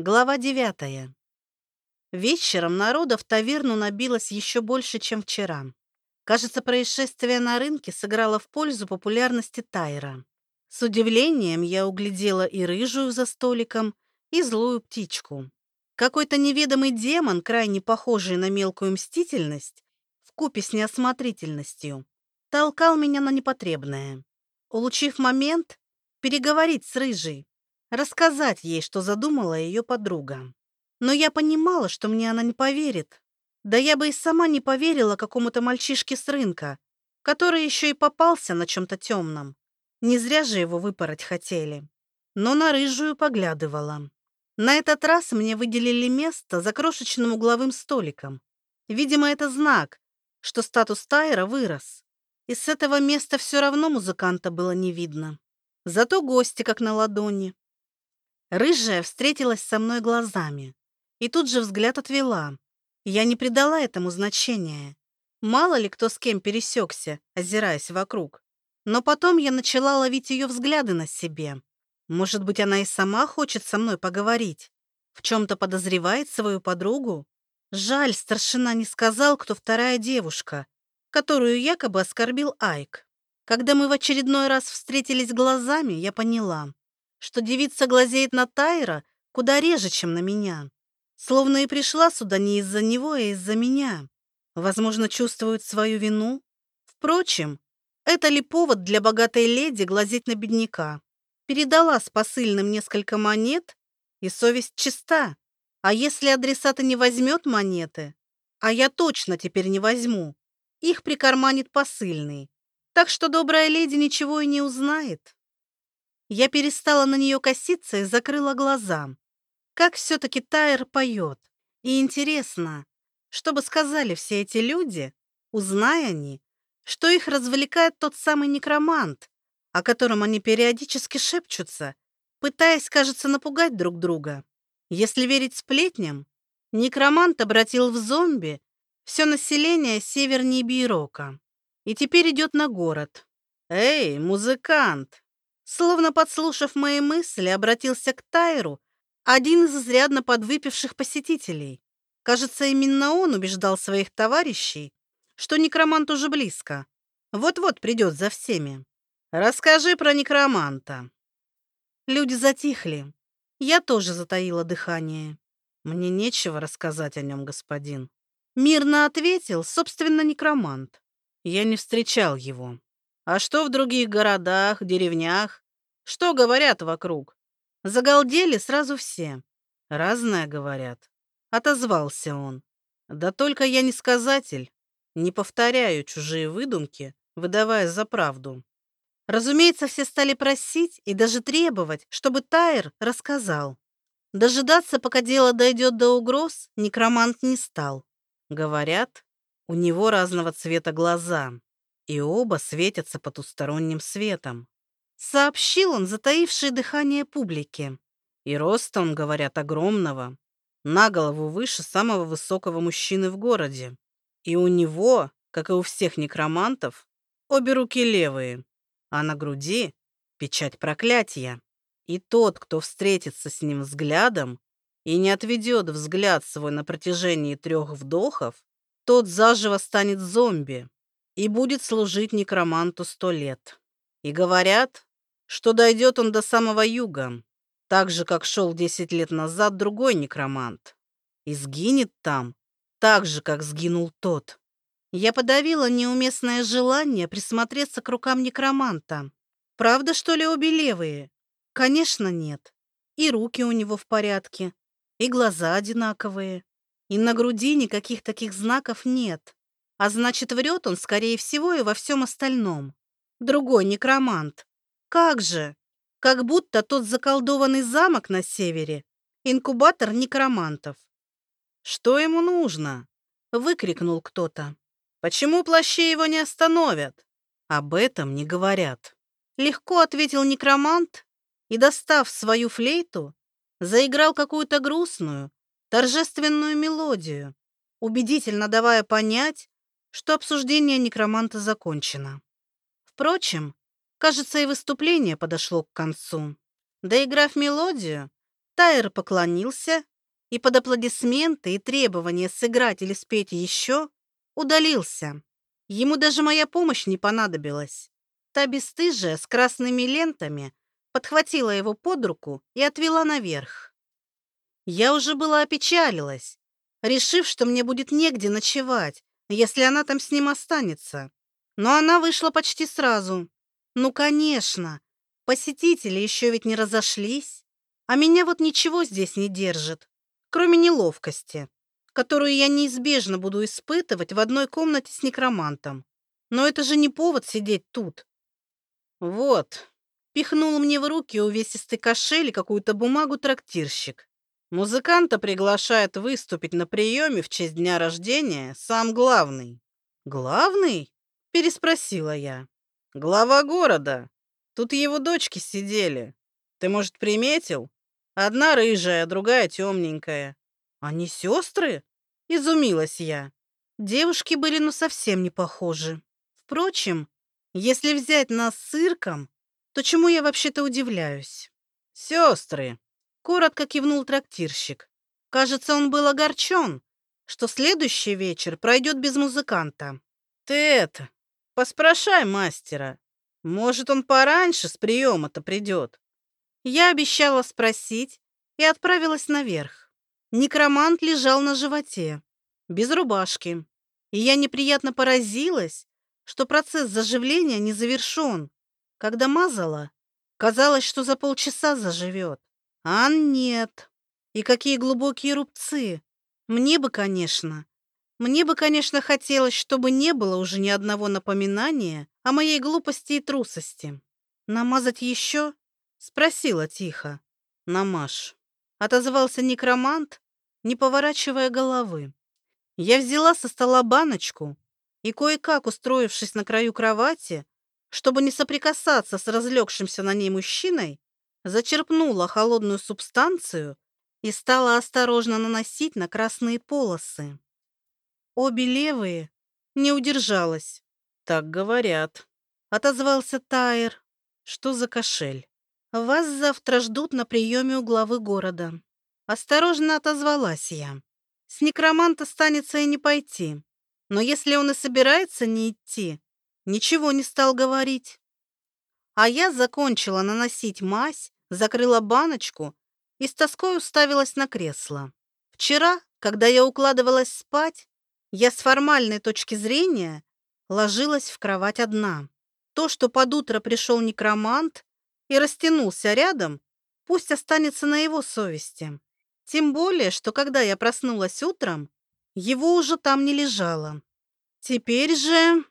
Глава девятая. Вечером народа в таверну набилось еще больше, чем вчера. Кажется, происшествие на рынке сыграло в пользу популярности Тайра. С удивлением я углядела и рыжую за столиком, и злую птичку. Какой-то неведомый демон, крайне похожий на мелкую мстительность, вкупе с неосмотрительностью, толкал меня на непотребное. Улучив момент, переговорить с рыжей, рассказать ей, что задумала ее подруга. Но я понимала, что мне она не поверит. Да я бы и сама не поверила какому-то мальчишке с рынка, который еще и попался на чем-то темном. Не зря же его выпороть хотели. Но на рыжую поглядывала. На этот раз мне выделили место за крошечным угловым столиком. Видимо, это знак, что статус Тайра вырос. И с этого места все равно музыканта было не видно. Зато гости как на ладони. Рыжая встретилась со мной глазами и тут же взгляд отвела. Я не придала этому значения. Мало ли кто с кем пересекся, озираясь вокруг. Но потом я начала ловить ее взгляды на себе. Может быть, она и сама хочет со мной поговорить? В чем-то подозревает свою подругу? Жаль, старшина не сказал, кто вторая девушка, которую якобы оскорбил Айк. Когда мы в очередной раз встретились глазами, я поняла что девица глазеет на Тайра куда реже, чем на меня. Словно и пришла сюда не из-за него, а из-за меня. Возможно, чувствует свою вину. Впрочем, это ли повод для богатой леди глазеть на бедняка? Передала с посыльным несколько монет, и совесть чиста. А если адресата не возьмет монеты? А я точно теперь не возьму. Их прикарманит посыльный. Так что добрая леди ничего и не узнает. Я перестала на нее коситься и закрыла глаза. Как все-таки Тайр поет. И интересно, что бы сказали все эти люди, узная они, что их развлекает тот самый некромант, о котором они периодически шепчутся, пытаясь, кажется, напугать друг друга. Если верить сплетням, некромант обратил в зомби все население севернее Бейрока и теперь идет на город. «Эй, музыкант!» Словно подслушав мои мысли, обратился к Тайру, один из изрядно подвыпивших посетителей. Кажется, именно он убеждал своих товарищей, что некромант уже близко. Вот-вот придет за всеми. Расскажи про некроманта. Люди затихли. Я тоже затаила дыхание. Мне нечего рассказать о нем, господин. Мирно ответил, собственно, некромант. Я не встречал его. А что в других городах, деревнях? Что говорят вокруг? Загалдели сразу все. Разное говорят. Отозвался он. Да только я не сказатель. Не повторяю чужие выдумки, выдавая за правду. Разумеется, все стали просить и даже требовать, чтобы Тайр рассказал. Дожидаться, пока дело дойдет до угроз, некромант не стал. Говорят, у него разного цвета глаза и оба светятся потусторонним светом. Сообщил он затаившее дыхание публике. И ростом, говорят, огромного, на голову выше самого высокого мужчины в городе. И у него, как и у всех некромантов, обе руки левые, а на груди печать проклятия. И тот, кто встретится с ним взглядом и не отведет взгляд свой на протяжении трех вдохов, тот заживо станет зомби и будет служить некроманту сто лет. И говорят, что дойдет он до самого юга, так же, как шел десять лет назад другой некромант. И сгинет там, так же, как сгинул тот. Я подавила неуместное желание присмотреться к рукам некроманта. Правда, что ли, обе левые? Конечно, нет. И руки у него в порядке, и глаза одинаковые, и на груди никаких таких знаков нет. А значит, врет он, скорее всего, и во всем остальном. Другой некромант. Как же? Как будто тот заколдованный замок на севере — инкубатор некромантов. «Что ему нужно?» — выкрикнул кто-то. «Почему плащи его не остановят?» «Об этом не говорят». Легко ответил некромант и, достав свою флейту, заиграл какую-то грустную, торжественную мелодию, убедительно давая понять, что обсуждение некроманта закончено. Впрочем, кажется, и выступление подошло к концу. Доиграв мелодию, Тайр поклонился и под аплодисменты и требования сыграть или спеть еще удалился. Ему даже моя помощь не понадобилась. Та бесстыжая с красными лентами подхватила его под руку и отвела наверх. Я уже была опечалилась, решив, что мне будет негде ночевать, если она там с ним останется. Но она вышла почти сразу. Ну, конечно, посетители еще ведь не разошлись, а меня вот ничего здесь не держит, кроме неловкости, которую я неизбежно буду испытывать в одной комнате с некромантом. Но это же не повод сидеть тут. Вот, пихнул мне в руки увесистый кошель и какую-то бумагу трактирщик. Музыканта приглашает выступить на приеме в честь дня рождения сам главный. Главный? Переспросила я. Глава города. Тут его дочки сидели. Ты, может, приметил? Одна рыжая, другая темненькая. Они сестры? Изумилась я. Девушки были ну совсем не похожи. Впрочем, если взять нас с цирком, то чему я вообще-то удивляюсь? Сестры, коротко кивнул трактирщик. Кажется, он был огорчен, что следующий вечер пройдет без музыканта. Ты это, поспрашай мастера. Может, он пораньше с приема-то придет. Я обещала спросить и отправилась наверх. Некромант лежал на животе, без рубашки. И я неприятно поразилась, что процесс заживления не завершен. Когда мазала, казалось, что за полчаса заживет. А нет. И какие глубокие рубцы. Мне бы, конечно, мне бы, конечно, хотелось, чтобы не было уже ни одного напоминания о моей глупости и трусости. Намазать еще? Спросила тихо. Намажь. Отозвался некромант, не поворачивая головы. Я взяла со стола баночку и, кое-как устроившись на краю кровати, чтобы не соприкасаться с разлегшимся на ней мужчиной, зачерпнула холодную субстанцию и стала осторожно наносить на красные полосы. Обе левые не удержалась. Так говорят. Отозвался Тайр. Что за кошель? Вас завтра ждут на приеме у главы города. Осторожно отозвалась я. С некроманта станется и не пойти. Но если он и собирается не идти, ничего не стал говорить. А я закончила наносить мазь, закрыла баночку и с тоской уставилась на кресло. Вчера, когда я укладывалась спать, я с формальной точки зрения ложилась в кровать одна. То, что под утро пришел некромант и растянулся рядом, пусть останется на его совести. Тем более, что когда я проснулась утром, его уже там не лежало. Теперь же...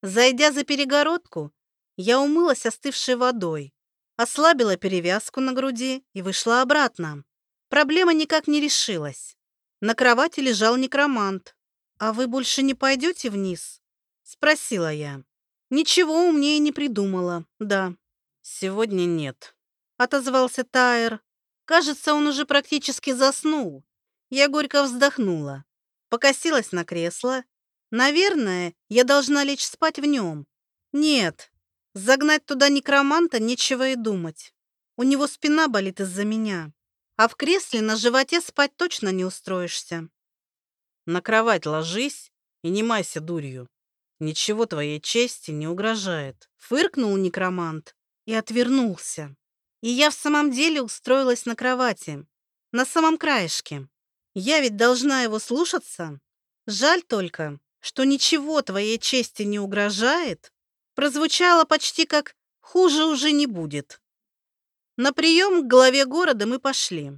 Зайдя за перегородку, я умылась остывшей водой, ослабила перевязку на груди и вышла обратно. Проблема никак не решилась. На кровати лежал некромант. «А вы больше не пойдете вниз?» — спросила я. «Ничего умнее не придумала, да». «Сегодня нет», — отозвался Тайер. Кажется, он уже практически заснул. Я горько вздохнула, покосилась на кресло. Наверное, я должна лечь спать в нем. Нет, загнать туда некроманта нечего и думать. У него спина болит из-за меня. А в кресле на животе спать точно не устроишься. На кровать ложись и не майся дурью. Ничего твоей чести не угрожает. Фыркнул некромант и отвернулся. И я в самом деле устроилась на кровати, на самом краешке. Я ведь должна его слушаться. Жаль только, что ничего твоей чести не угрожает, прозвучало почти как «хуже уже не будет». На прием к главе города мы пошли.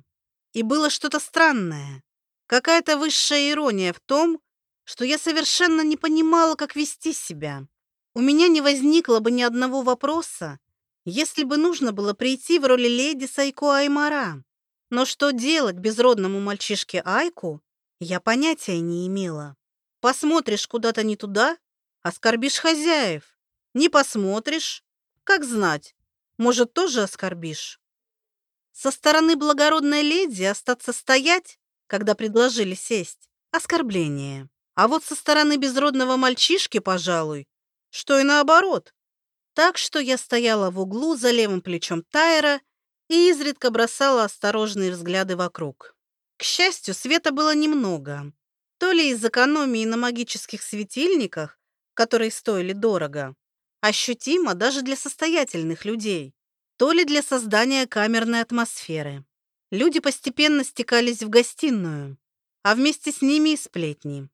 И было что-то странное. Какая-то высшая ирония в том, что я совершенно не понимала, как вести себя. У меня не возникло бы ни одного вопроса, если бы нужно было прийти в роли леди Сайко Аймара. Но что делать безродному мальчишке Айку, я понятия не имела. Посмотришь куда-то не туда, оскорбишь хозяев. Не посмотришь, как знать, может, тоже оскорбишь. Со стороны благородной леди остаться стоять, когда предложили сесть, оскорбление. А вот со стороны безродного мальчишки, пожалуй, что и наоборот. Так что я стояла в углу за левым плечом Тайра и изредка бросала осторожные взгляды вокруг. К счастью, света было немного. То ли из экономии на магических светильниках, которые стоили дорого, ощутимо даже для состоятельных людей, то ли для создания камерной атмосферы. Люди постепенно стекались в гостиную, а вместе с ними и сплетни.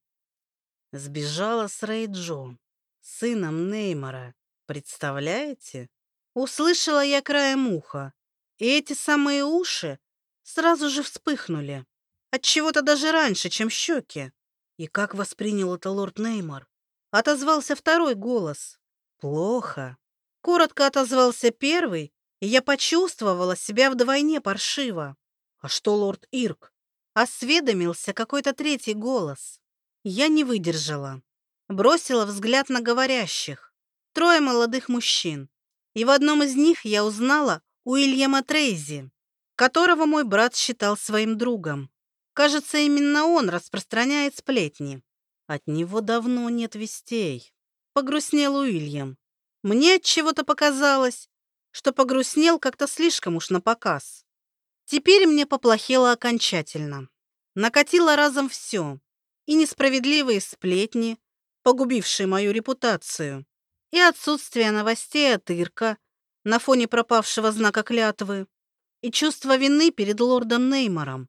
Сбежала с Рейджо, сыном Неймара. Представляете? Услышала я краем уха, и эти самые уши сразу же вспыхнули. От чего-то даже раньше, чем щеки. И как воспринял это лорд Неймар? Отозвался второй голос. Плохо. Коротко отозвался первый, и я почувствовала себя вдвойне паршиво. А что лорд Ирк? Осведомился какой-то третий голос. Я не выдержала. Бросила взгляд на говорящих. Трое молодых мужчин. И в одном из них я узнала Уильяма Трейзи, которого мой брат считал своим другом. Кажется, именно он распространяет сплетни. От него давно нет вестей. Погрустнел Уильям. Мне отчего-то показалось, что погрустнел как-то слишком уж напоказ. Теперь мне поплохело окончательно. Накатило разом все. И несправедливые сплетни, погубившие мою репутацию, и отсутствие новостей от Ирка на фоне пропавшего знака клятвы, и чувство вины перед лордом Неймором.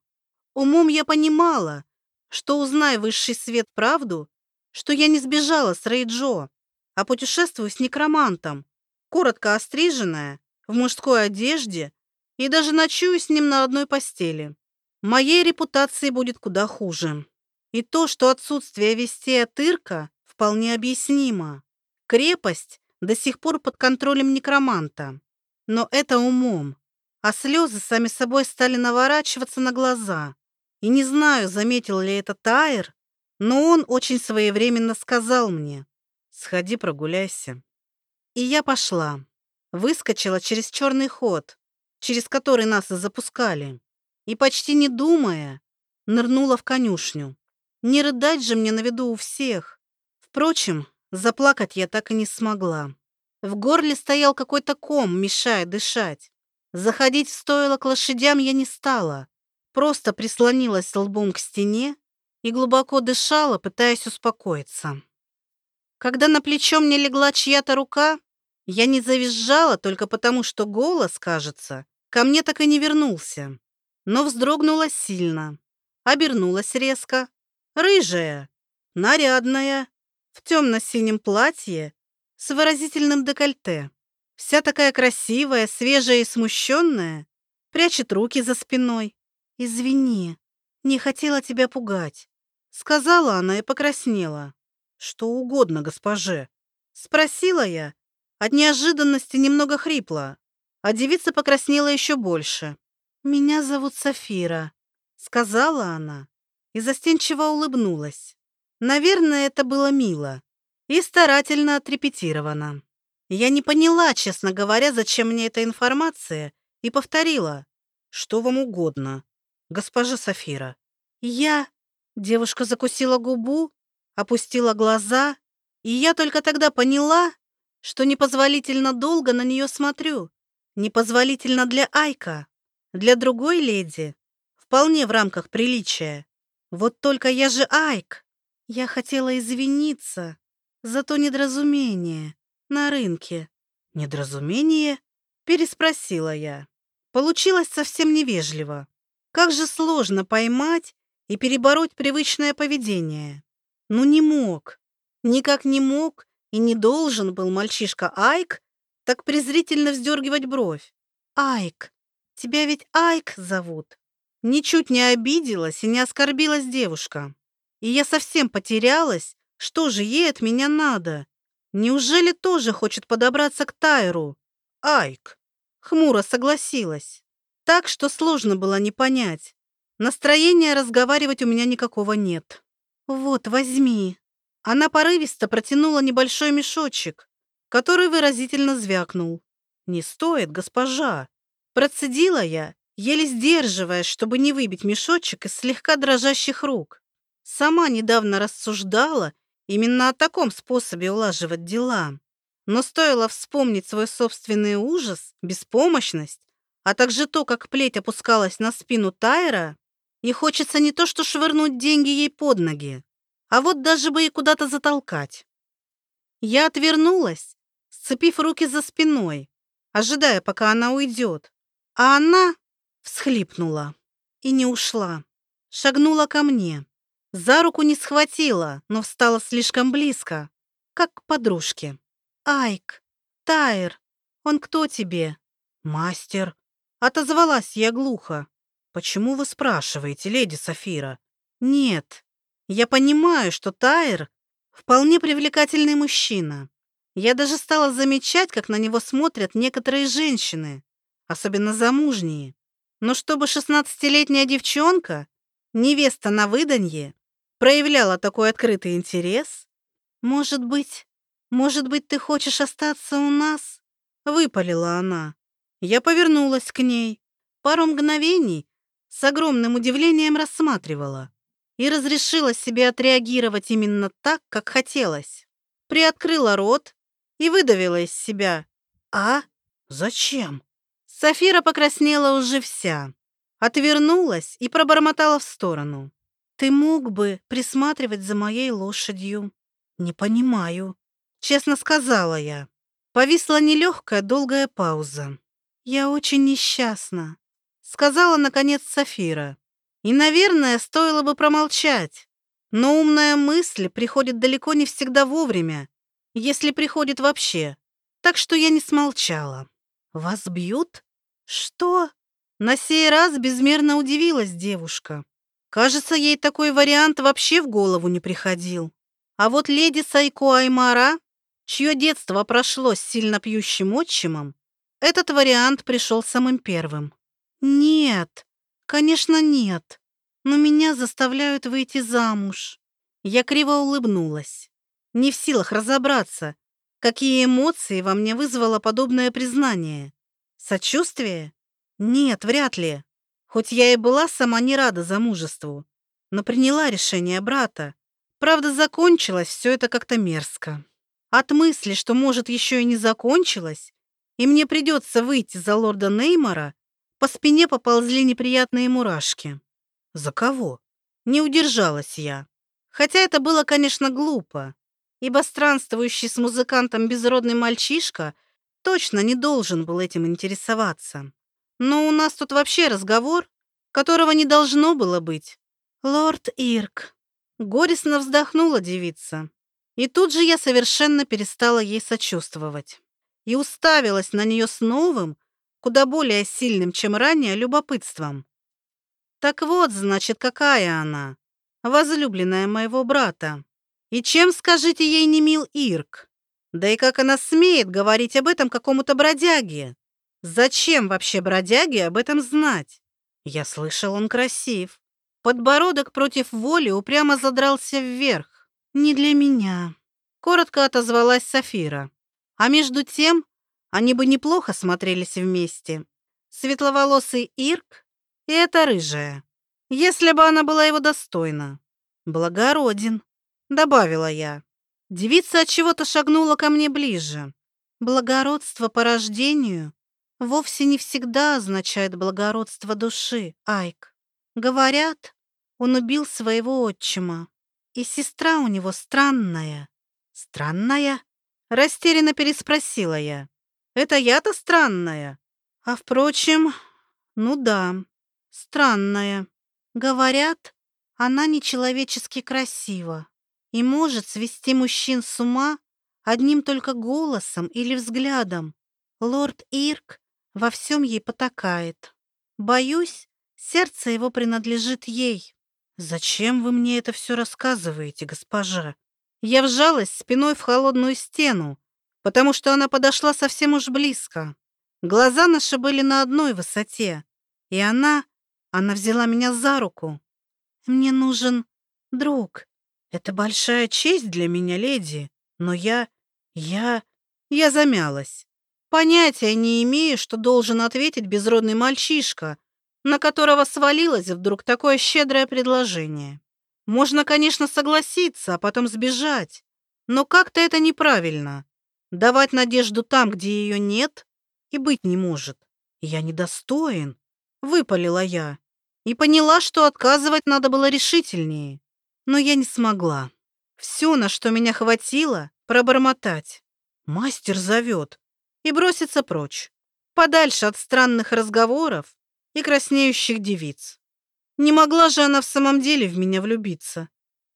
Умом я понимала, что, узнай высший свет правду, что я не сбежала с Рейджо, а путешествую с некромантом, коротко остриженная, в мужской одежде и даже ночую с ним на одной постели. Моей репутации будет куда хуже. И то, что отсутствие вестей от Ирка вполне объяснимо. Крепость до сих пор под контролем некроманта. Но это умом. А слезы сами собой стали наворачиваться на глаза. И не знаю, заметил ли это Тайр, но он очень своевременно сказал мне «Сходи прогуляйся». И я пошла. Выскочила через черный ход, через который нас и запускали. И почти не думая, нырнула в конюшню. Не рыдать же мне на виду у всех. Впрочем, заплакать я так и не смогла. В горле стоял какой-то ком, мешая дышать. Заходить в стойло к лошадям я не стала. Просто прислонилась лбом к стене и глубоко дышала, пытаясь успокоиться. Когда на плечо мне легла чья-то рука, я не завизжала только потому, что голос, кажется, ко мне так и не вернулся. Но вздрогнула сильно, обернулась резко. Рыжая, нарядная, в темно-синем платье с выразительным декольте. Вся такая красивая, свежая и смущенная, прячет руки за спиной. «Извини, не хотела тебя пугать», — сказала она и покраснела. «Что угодно, госпоже». Спросила я. От неожиданности немного хрипло, а девица покраснела еще больше. «Меня зовут Сафира», — сказала она и застенчиво улыбнулась. Наверное, это было мило и старательно отрепетировано. Я не поняла, честно говоря, зачем мне эта информация, и повторила. «Что вам угодно, госпожа Сафира?» «Я...» Девушка закусила губу опустила глаза, и я только тогда поняла, что непозволительно долго на нее смотрю. Непозволительно для Айка, для другой леди, вполне в рамках приличия. Вот только я же Айк. Я хотела извиниться за то недоразумение на рынке. Недоразумение? Переспросила я. Получилось совсем невежливо. Как же сложно поймать и перебороть привычное поведение. Ну не мог, никак не мог и не должен был мальчишка Айк так презрительно вздергивать бровь. Айк, тебя ведь Айк зовут. Ничуть не обиделась и не оскорбилась девушка. И я совсем потерялась, что же ей от меня надо. Неужели тоже хочет подобраться к Тайру? Айк. Хмуро согласилась. Так что сложно было не понять. Настроения разговаривать у меня никакого нет. «Вот, возьми». Она порывисто протянула небольшой мешочек, который выразительно звякнул. «Не стоит, госпожа». Процедила я, еле сдерживаясь, чтобы не выбить мешочек из слегка дрожащих рук. Сама недавно рассуждала именно о таком способе улаживать дела. Но стоило вспомнить свой собственный ужас, беспомощность, а также то, как плеть опускалась на спину Тайра, и хочется не то что швырнуть деньги ей под ноги, а вот даже бы и куда-то затолкать. Я отвернулась, сцепив руки за спиной, ожидая, пока она уйдет, а она всхлипнула и не ушла, шагнула ко мне. За руку не схватила, но встала слишком близко, как к подружке. «Айк, Тайр, он кто тебе?» «Мастер», — отозвалась я глухо. «Почему вы спрашиваете, леди Сафира?» «Нет, я понимаю, что Тайр вполне привлекательный мужчина. Я даже стала замечать, как на него смотрят некоторые женщины, особенно замужние. Но чтобы шестнадцатилетняя девчонка, невеста на выданье, проявляла такой открытый интерес? Может быть, может быть, ты хочешь остаться у нас? Выпалила она. Я повернулась к ней. Пару мгновений с огромным удивлением рассматривала и разрешила себе отреагировать именно так, как хотелось. Приоткрыла рот и выдавила из себя. «А? Зачем?» Софира покраснела уже вся, отвернулась и пробормотала в сторону. Ты мог бы присматривать за моей лошадью. Не понимаю. Честно сказала я. Повисла нелегкая долгая пауза. Я очень несчастна. Сказала, наконец, Сафира. И, наверное, стоило бы промолчать. Но умная мысль приходит далеко не всегда вовремя, если приходит вообще. Так что я не смолчала. «Вас бьют?» «Что?» На сей раз безмерно удивилась девушка. Кажется, ей такой вариант вообще в голову не приходил. А вот леди Сайко Аймара, чье детство прошло с сильно пьющим отчимом, этот вариант пришел самым первым. «Нет, конечно, нет. Но меня заставляют выйти замуж». Я криво улыбнулась, не в силах разобраться, какие эмоции во мне вызвало подобное признание. Сочувствие? Нет, вряд ли. Хоть я и была сама не рада замужеству, но приняла решение брата. Правда, закончилось все это как-то мерзко. От мысли, что, может, еще и не закончилось, и мне придется выйти за лорда Неймора, по спине поползли неприятные мурашки. За кого? Не удержалась я. Хотя это было, конечно, глупо, ибо странствующий с музыкантом безродный мальчишка точно не должен был этим интересоваться. Но у нас тут вообще разговор, которого не должно было быть. Лорд Ирк. Горестно вздохнула девица. И тут же я совершенно перестала ей сочувствовать. И уставилась на нее с новым, куда более сильным, чем ранее, любопытством. Так вот, значит, какая она, возлюбленная моего брата. И чем, скажите, ей не мил Ирк? Да и как она смеет говорить об этом какому-то бродяге? Зачем вообще бродяге об этом знать? Я слышал, он красив. Подбородок против воли упрямо задрался вверх. Не для меня. Коротко отозвалась Сафира. А между тем, они бы неплохо смотрелись вместе. Светловолосый Ирк и эта рыжая. Если бы она была его достойна. Благороден, добавила я. Девица от чего-то шагнула ко мне ближе. Благородство по рождению вовсе не всегда означает благородство души, Айк. Говорят, он убил своего отчима, и сестра у него странная. Странная? Растерянно переспросила я. Это я-то странная? А впрочем, ну да, странная. Говорят, она нечеловечески красива и может свести мужчин с ума одним только голосом или взглядом. Лорд Ирк во всем ей потакает. Боюсь, сердце его принадлежит ей. Зачем вы мне это все рассказываете, госпожа? Я вжалась спиной в холодную стену, потому что она подошла совсем уж близко. Глаза наши были на одной высоте, и она, она взяла меня за руку. Мне нужен друг. Это большая честь для меня, леди, но я, я, я замялась. Понятия не имею, что должен ответить безродный мальчишка, на которого свалилось вдруг такое щедрое предложение. Можно, конечно, согласиться, а потом сбежать, но как-то это неправильно. Давать надежду там, где ее нет и быть не может. Я недостоин, выпалила я. И поняла, что отказывать надо было решительнее. Но я не смогла. Все, на что меня хватило, пробормотать. Мастер зовет. И броситься прочь. Подальше от странных разговоров и краснеющих девиц. Не могла же она в самом деле в меня влюбиться.